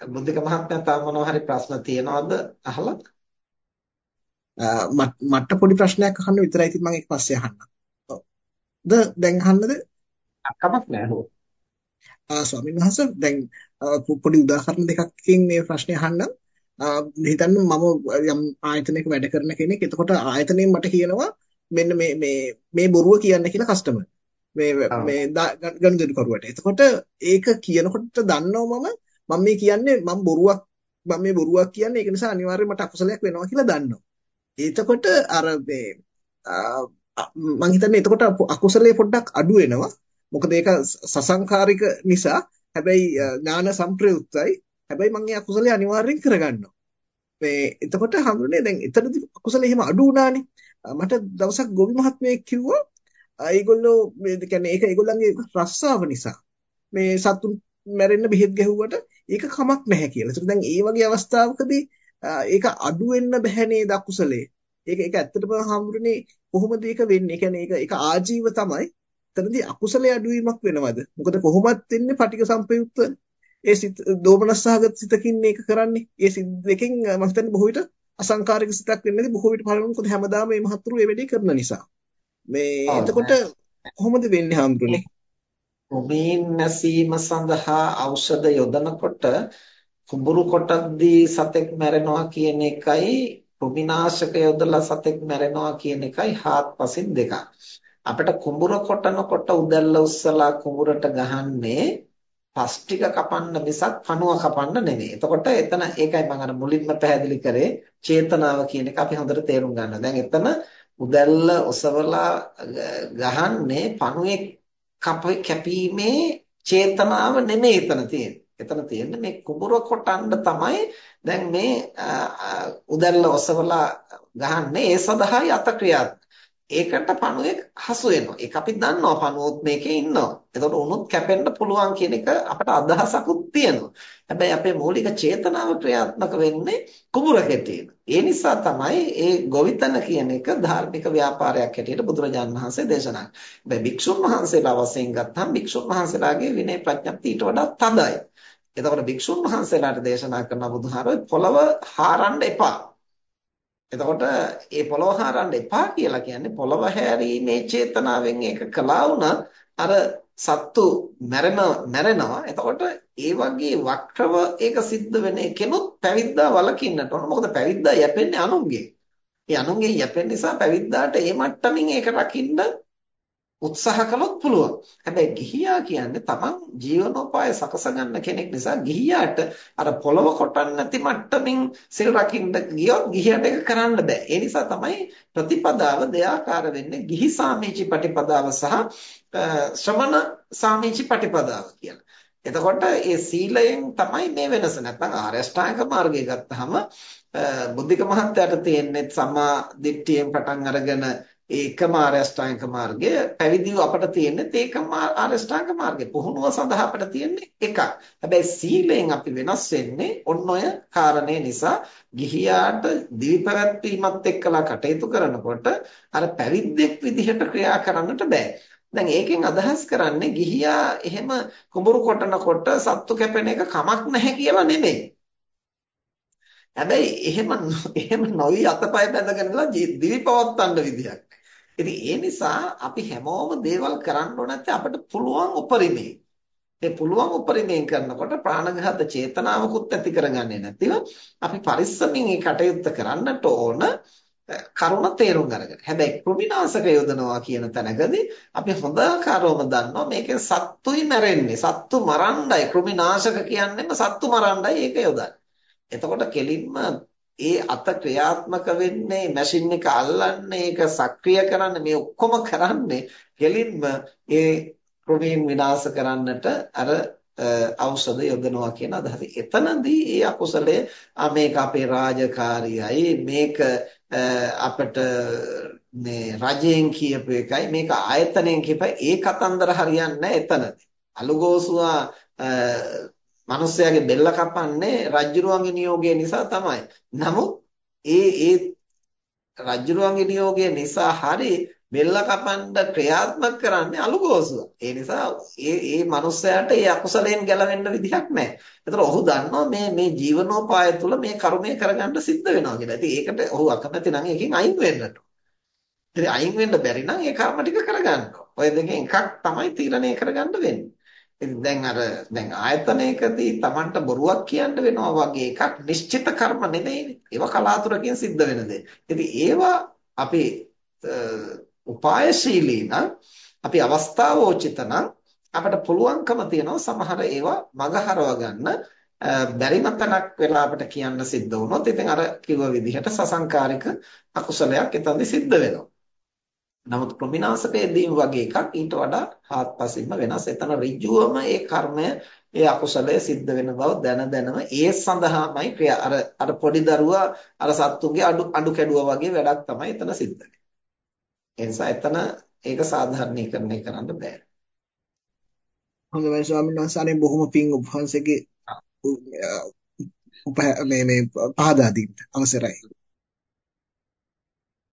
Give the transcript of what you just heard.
බුද්ධික මහත්මයා තව මොනවා හරි ප්‍රශ්න තියෙනවද අහලා? මට පොඩි ප්‍රශ්නයක් අහන්න විතරයි ඉතින් මම ඒක පස්සේ අහන්නම්. ඔව්. ද දැන් අහන්නද? කමක් නැහැ හො. ආ ස්වාමීන් වහන්සේ දැන් පොඩි උදාහරණ දෙකකින් මේ ප්‍රශ්නේ අහන්නම්. හිතන්න මම යම් ආයතනයක වැඩ කරන කෙනෙක්. එතකොට ආයතනයෙන් මට කියනවා මෙන්න මේ මේ මේ බොරුව කියන්න කියලා කස්ටමර්. මේ මේ ගනුදෙනු කරුවට. එතකොට ඒක කියනකොට දන්නව මම මම මේ කියන්නේ මම බොරුවක් මම මේ බොරුවක් කියන්නේ ඒක නිසා අනිවාර්යයෙන් මට අකුසලයක් වෙනවා කියලා දන්නවා. එතකොට අර මේ මම හිතන්නේ එතකොට අකුසලයේ පොඩ්ඩක් අඩු වෙනවා. මොකද ඒක සසංකාරික නිසා හැබැයි ඥාන සංප්‍රයුක්තයි. හැබැයි මම මේ අකුසලයේ අනිවාර්යෙන් කරගන්නවා. මේ එතකොට හඳුනේ දැන් එතනදී අකුසලේ එහෙම අඩු වුණානේ. මට දවසක් ගොවි මහත්මයෙක් කිව්වා ඒගොල්ලෝ මේ කියන්නේ ඒක ඒගොල්ලන්ගේ රස්සාව නිසා මේ සතුන් මැරෙන්න බෙහෙත් ගැහුවට ඒක කමක් නැහැ කියලා. ඒතර දැන් ඒ වගේ අවස්ථාවකදී ඒක අඩු වෙන්න බෑ නේද අකුසලේ. ඒක ඒක ඇත්තටම හාමුදුරනේ කොහොමද ඒක වෙන්නේ? ඒ කියන්නේ ඒක ඒක ආජීව තමයි. එතනදී අකුසලයේ අඩුවීමක් වෙනවද? මොකද කොහොමත් වෙන්නේ පටික සම්පයුක්ත ඒ සිත දෝමනස්සහගත සිතකින් මේක කරන්නේ. ඒ සිත් දෙකෙන් මම හිතන්නේ බොහෝ විට අසංකාරික සිතක් වෙන්නේ බොහෝ විට පළවෙනි මොකද හැමදාම මේ මහත්තුරු මේ වැඩේ කරන නිසා. මේ එතකොට කොහොමද වෙන්නේ හාමුදුරනේ? කුමීන් නැසීම සඳහා ඖෂධ යොදනකොට කුඹුරු කොටද්දී සතෙක් මැරෙනවා කියන එකයි කුමිනාශක යොදලා සතෙක් මැරෙනවා කියන එකයි හාත්පසින් දෙකක්. අපිට කුඹුර කොටනකොට උදැල්ල උස්සලා කුඹුරට ගහන්නේ පස් ටික කපන්න මිසක් කනුව කපන්න නෙමෙයි. එතකොට එතන ඒකයි මම අර මුලින්ම පැහැදිලි කරේ චේතනාව කියන එක අපි හොඳට තේරුම් ගන්න. දැන් එතන උදැල්ල ඔසවලා ගහන්නේ පණුවේ කැපීමේ චේතනාව නෙමෙයි එතන තියෙන්නේ. එතන තියෙන්නේ මේ කුඹුර කොටන්න තමයි දැන් මේ උදැල්ල ඔසවලා ගහන්නේ ඒ සඳහායි අත ක්‍රියාත්මක. ඒකට පණුවේ හසු වෙනවා. ඒක අපි දන්නවා පණුවොත් මේකේ ඉන්නවා. එතකොට උණුත් කැපෙන්න පුළුවන් කියන එක අපට අදහසකුත් තියෙනවා. හැබැයි අපේ මූලික චේතනාව ක්‍රියාත්මක වෙන්නේ කුඹුර කෙටීම. ඒ නිසා තමයි මේ ගොවිතැන කියන එක ධාර්මික ව්‍යාපාරයක් හැටියට බුදුරජාණන් වහන්සේ දේශනා කළේ. හැබැයි භික්ෂුන් වහන්සේලා වශයෙන් ගත්තම භික්ෂුන් වහන්සේලාගේ විනය ප්‍රඥප්තිය ඊට වඩා තදයි. එතකොට භික්ෂුන් වහන්සේලාට දේශනා කරන බුදුහාරෝ පොළව හාරන්න එපා. එතකොට මේ පොළව හාරන්න එපා කියලා කියන්නේ පොළව හැරීමේ චේතනාවෙන් ඒක කළා වුණත් අර සත්තු මැරෙන මැරෙනවා. එතකොට ඒ වගේ වක්‍රව ඒක සිද්ධ වෙන එකෙනුත් පැවිද්දා වලකින්නට ඕන. මොකද පැවිද්දා යැපෙන්නේ අනුන්ගේ. ඒ අනුන්ගේ යැපෙන නිසා පැවිද්දාට ඒ මට්ටමින් ඒක රකින්න උත්සාහ කළොත් පුළුවන්. හැබැයි ගිහියා කියන්නේ තමන් ජීවනෝපාය සකස ගන්න කෙනෙක් නිසා ගිහියාට අර පොළව කොටන්න නැති මට්ටමින් සිල් රකින්න ගියොත් ගිහියට ඒක කරන්න බෑ. ඒ නිසා තමයි ප්‍රතිපදාව දෙආකාර වෙන්නේ. ගිහි සාමීචි ප්‍රතිපදාව සහ ශ්‍රමණ සාමීචි ප්‍රතිපදාව කියලා. එතකොට ඒ සීලයෙන් තමයි මේ වෙනස. නැත්නම් ආර්ය අෂ්ටාංග මාර්ගය ගත්තාම බුද්ධික මහත්තයාට තියෙන්නේ සම්මා දිට්ඨියෙන් පටන් අරගෙන ඒකම ආර්ය අෂ්ටාංග මාර්ගය පැවිදිව අපට තියෙන්නේ ඒකම ආර්ය අෂ්ටාංග මාර්ගය. පුහුණුව සඳහා අපට තියෙන්නේ එකක්. හැබැයි සීලෙන් අපි වෙනස් වෙන්නේ ඔන්න ඔය කාරණේ නිසා ගිහියාට දිවි පැවැත්වීමත් එක්කලා කටයුතු කරනකොට අර පැවිද්දෙක් විදිහට ක්‍රියා කරන්නට බෑ. දැන් ඒකෙන් අදහස් කරන්නේ ගිහියා එහෙම කුඹුරු කොටනකොට සත්තු කැපෙන එක කමක් නැහැ කියලා නෙමෙයි. හැබැයි එහෙම එහෙම නොවි අතපය බැඳගෙන ඉඳලා දිවි පවත්තන්න විදියක්. ඉතින් ඒ නිසා අපි හැමෝම දේවල් කරන්න ඕන නැත්නම් අපිට පුළුවන් උපරිමේ. ඒ පුළුවන් උපරිමයෙන් කරනකොට ප්‍රාණඝාත චේතනාවකුත් ඇති කරගන්නේ නැතිව අපි පරිස්සමින් මේ කටයුත්ත කරන්නට ඕන. කරුණ තේරුම් අරගෙන. හැබැයි කෘමිනාශක යොදනවා කියන තැනකදී අපි හොඳාකාරවම දන්නවා මේකෙන් සත්තුයි මැරෙන්නේ. සත්තු මරණ්ඩයි කෘමිනාශක කියන්නේම සත්තු මරණ්ඩයි ඒක යොදන්නේ. එතකොට කෙලින්ම ඒ අත ක්‍රියාත්මක වෙන්නේ මැෂින් එක අල්ලන්නේ ඒක සක්‍රිය කරන්නේ මේ ඔක්කොම කරන්නේ කෙලින්ම ඒ කෘමීන් විනාශ කරන්නට අර ඖෂධ යොදනවා කියන අදහස. එතනදී ඒ අකුසලයේ මේක අපේ රාජකාරියයි මේක අපිට මේ රජයෙන් කියපු එකයි මේක ආයතනයෙන් කියපයි ඒ කතන්දර හරියන්නේ නැහැ එතනදී. අලුගෝසුවා මිනිස්යාගේ බෙල්ල කපන්නේ රජ්ජුරුවන්ගේ නියෝගය නිසා තමයි. නමුත් ඒ ඒ රජ්ජුරුවන්ගේ නියෝගය නිසා හරි බෙල්ල කපන්න ක්‍රියාත්මක කරන්නේ අලුගෝසුව. ඒ නිසා ඒ ඒ මනුස්සයාට ඒ අකුසලයෙන් ගැලවෙන්න විදිහක් නැහැ. ඒතර ඔහු දන්නවා මේ මේ ජීවනෝපාය තුළ මේ කර්මය කරගන්න සිද්ධ වෙනවා කියලා. ඉතින් ඒකට ඔහු අකමැති නම් එකකින් අයින් වෙන්නට. ඉතින් අයින් වෙන්න බැරි නම් ඒ කර්ම ටික කරගන්න. ඔය දෙකෙන් එකක් තමයි තීරණය කරගන්න වෙන්නේ. ඉතින් දැන් අර දැන් ආයතනයකදී Tamanට බොරුවක් කියන්න වෙනවා වගේ එකක් නිශ්චිත කර්ම නෙමෙයිනේ. ඒවා කලාතුරකින් සිද්ධ වෙන දේ. ඉතින් ඒවා අපි උපායශීලී නම් අපි අවස්ථාවෝචිත නම් අපිට පුළුවන්කම තියෙනවා සමහර ඒවා මගහරව ගන්න බැරි මතනක් වෙලා අපිට කියන්න සිද්ධ වුණොත් ඉතින් අර කිව්ව විදිහට සසංකාරික අකුසලයක් එතනදි සිද්ධ වෙනවා. නමුත් ප්‍රමිනාසකයේදීම වගේ එකක් ඊට වඩා හාත්පසින්ම වෙනස්. එතන ඍජුවම ඒ කර්මය ඒ අකුසලය සිද්ධ වෙන බව දැන දැනම ඒ සඳහාමයි ක්‍රියා අර අර පොඩි දරුවා අර සත්තුන්ගේ අඩු අඩු කැඩුවා වගේ වැඩක් තමයි එතන සිද්ධ වෙන්නේ. ඒ නිසා එතන ඒක සාධාරණීකරණය කරන්න බෑ. හොඳයි ස්වාමීන් වහන්සේ අනේ බොහොම පිං උපවහන්සේගේ මේ මේ පහදා දීන්න අවසරයි.